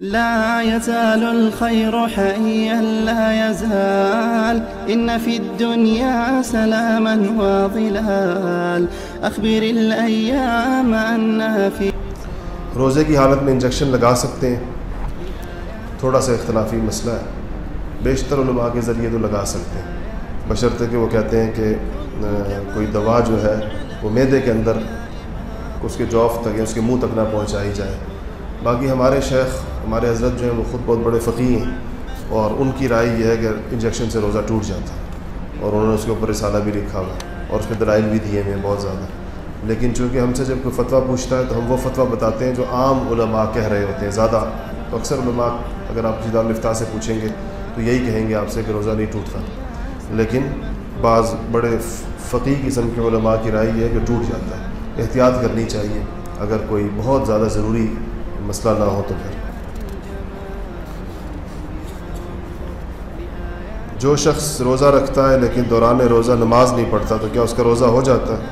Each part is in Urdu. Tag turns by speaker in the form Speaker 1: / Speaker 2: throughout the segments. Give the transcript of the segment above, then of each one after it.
Speaker 1: لا يزال الخير حيا لا يزال. إن في الدنيا سلاما وظلال. أخبر الأيام أنها في
Speaker 2: روزے کی حالت میں انجیکشن لگا سکتے ہیں. تھوڑا سا اختلافی مسئلہ ہے. بیشتر علماء کے ذریعے تو لگا سکتے ہیں. بشرطے کہ وہ کہتے ہیں کہ کوئی دوا جو ہے، وہ میدے کے اندر اس کے جوف تک یا اس کے منہ تک نہ پہنچائی جائے. باقی ہمارے شیخ ہمارے حضرت جو ہیں وہ خود بہت بڑے فقی ہیں اور ان کی رائے یہ ہے کہ انجیکشن سے روزہ ٹوٹ جاتا ہے اور انہوں نے اس کے اوپر رسالہ بھی لکھا ہوا اور اس میں دلائل بھی دیے ہوئے ہیں بہت زیادہ۔ لیکن چونکہ ہم سے جب کوئی فتویٰ پوچھتا ہے تو ہم وہ فتویٰ بتاتے ہیں جو عام علماء کہہ رہے ہوتے ہیں، زیادہ تو اکثر علماء اگر آپ جدار الفتاح سے پوچھیں گے تو یہی کہیں گے آپ سے کہ روزہ نہیں ٹوٹتا۔ لیکن بعض بڑے فقی قسم کے علماء کی رائے یہ ہے کہ ٹوٹ جاتا ہے، احتیاط کرنی چاہیے۔ اگر کوئی بہت زیادہ ضروری مسئلہ نہ ہو تو پھر۔ جو شخص روزہ رکھتا ہے لیکن دوران روزہ نماز نہیں پڑھتا تو کیا اس کا روزہ ہو جاتا ہے؟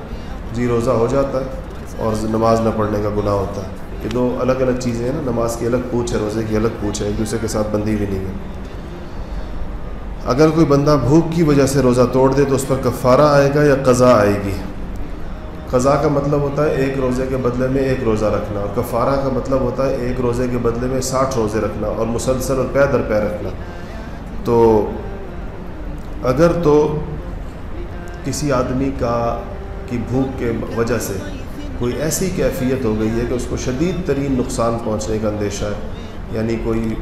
Speaker 2: جی روزہ ہو جاتا ہے اور نماز نہ پڑھنے کا گناہ ہوتا ہے۔ یہ دو الگ الگ چیزیں ہیں نا، نماز کی الگ پوچھ ہے، روزے کی الگ پوچھ ہے، ایک دوسرے کے ساتھ بندی بھی نہیں ہے۔ اگر کوئی بندہ بھوک کی وجہ سے روزہ توڑ دے تو اس پر کفارہ آئے گا یا قضا آئے گی؟ قضا کا مطلب ہوتا ہے ایک روزے کے بدلے میں ایک روزہ رکھنا، اور کفارہ کا مطلب ہوتا ہے ایک روزے کے بدلے میں ساٹھ روزے رکھنا اور مسلسل اور پے در پے رکھنا۔ تو اگر تو کسی آدمی کا کی بھوک کے وجہ سے کوئی ایسی کیفیت ہو گئی ہے کہ اس کو شدید ترین نقصان پہنچنے کا اندیشہ ہے یعنی کوئی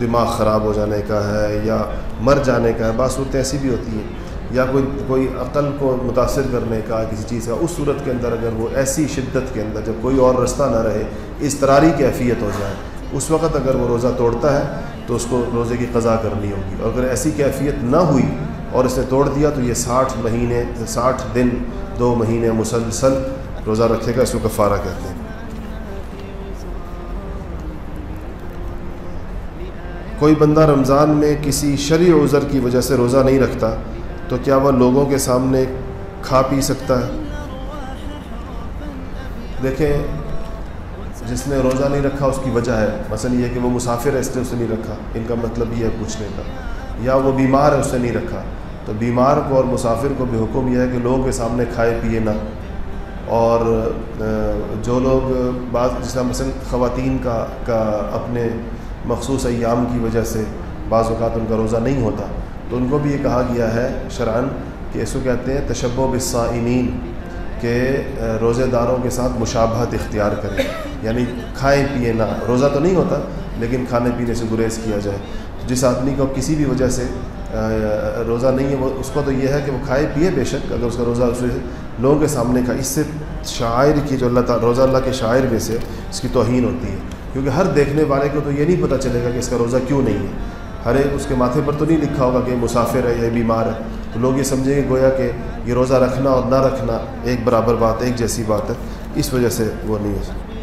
Speaker 2: دماغ خراب ہو جانے کا ہے یا مر جانے کا ہے، بعض صورتیں ایسی بھی ہوتی ہیں۔ یا کوئی کوئی عقل کو متاثر کرنے کا کسی چیز کا، اس صورت کے اندر اگر وہ ایسی شدت کے اندر جب کوئی اور رستہ نہ رہے اضطراری کیفیت ہو جائے، اس وقت اگر وہ روزہ توڑتا ہے تو اس کو روزے کی قضا کرنی ہوگی۔ اور اگر ایسی کیفیت نہ ہوئی اور اس نے توڑ دیا تو یہ ساٹھ مہینے، ساٹھ دن، دو مہینے مسلسل روزہ رکھے گا، اس کو کفارہ کہتے ہیں۔ کوئی بندہ رمضان میں کسی شرع عذر کی وجہ سے روزہ نہیں رکھتا، تو کیا وہ لوگوں کے سامنے کھا پی سکتا ہے؟ دیکھیں، جس نے روزہ نہیں رکھا اس کی وجہ ہے۔ مثلا یہ کہ وہ مسافر ہے، اس نے اسے نہیں رکھا۔ ان کا مطلب یہ ہے پوچھنے کا۔ یا وہ بیمار ہے اس نے نہیں رکھا۔ تو بیمار کو اور مسافر کو بھی حکم یہ ہے کہ لوگوں کے سامنے کھائے پیے نہ۔ اور جو لوگ، بعض، جس طرح مثلاً خواتین کا کا اپنے مخصوص ایام کی وجہ سے بعض اوقات ان کا روزہ نہیں ہوتا۔ تو ان کو بھی یہ کہا گیا ہے شرعن کہ اس کو کہتے ہیں تشب و بصائمین کہ روزے داروں کے ساتھ مشابہت اختیار کریں۔ یعنی کھائیں پیے نہ۔ روزہ تو نہیں ہوتا لیکن کھانے پینے سے گریز کیا جائے۔ جس آدمی کو کسی بھی وجہ سے روزہ نہیں ہے، وہ اس کو تو یہ ہے کہ وہ کھائے، پیے بے شک، اگر اس کا روزہ اس لوگوں کے سامنے کا، اس سے شاعر کی جو اللہ تعالیٰ، روزہ اللہ کے شاعر میں سے اس کی توہین ہوتی ہے۔ کیونکہ ہر دیکھنے والے کو تو یہ نہیں پتہ چلے گا کہ اس کا روزہ کیوں نہیں ہے۔ ہر ایک اس کے ماتھے پر تو نہیں لکھا ہوگا کہ مسافر ہے یا بیمار ہے۔ تو لوگ یہ سمجھیں گے گویا کہ یہ روزہ رکھنا اور نہ رکھنا ایک برابر بات، ایک جیسی بات ہے۔ اس وجہ سے وہ نہیں ہے۔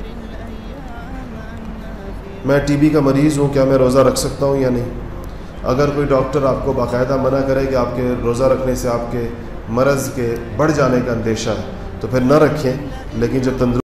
Speaker 2: میں ٹی بی کا مریض ہوں، کیا میں روزہ رکھ سکتا ہوں یا نہیں؟ اگر کوئی ڈاکٹر آپ کو باقاعدہ منع کرے کہ آپ کے روزہ رکھنے سے آپ کے مرض کے بڑھ جانے کا اندیشہ ہے، تو پھر نہ رکھیں، لیکن جب تندرست